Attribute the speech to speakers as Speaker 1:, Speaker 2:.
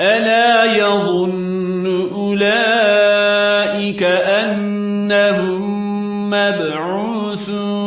Speaker 1: ألا يظن أولئك أنهم مبعوثون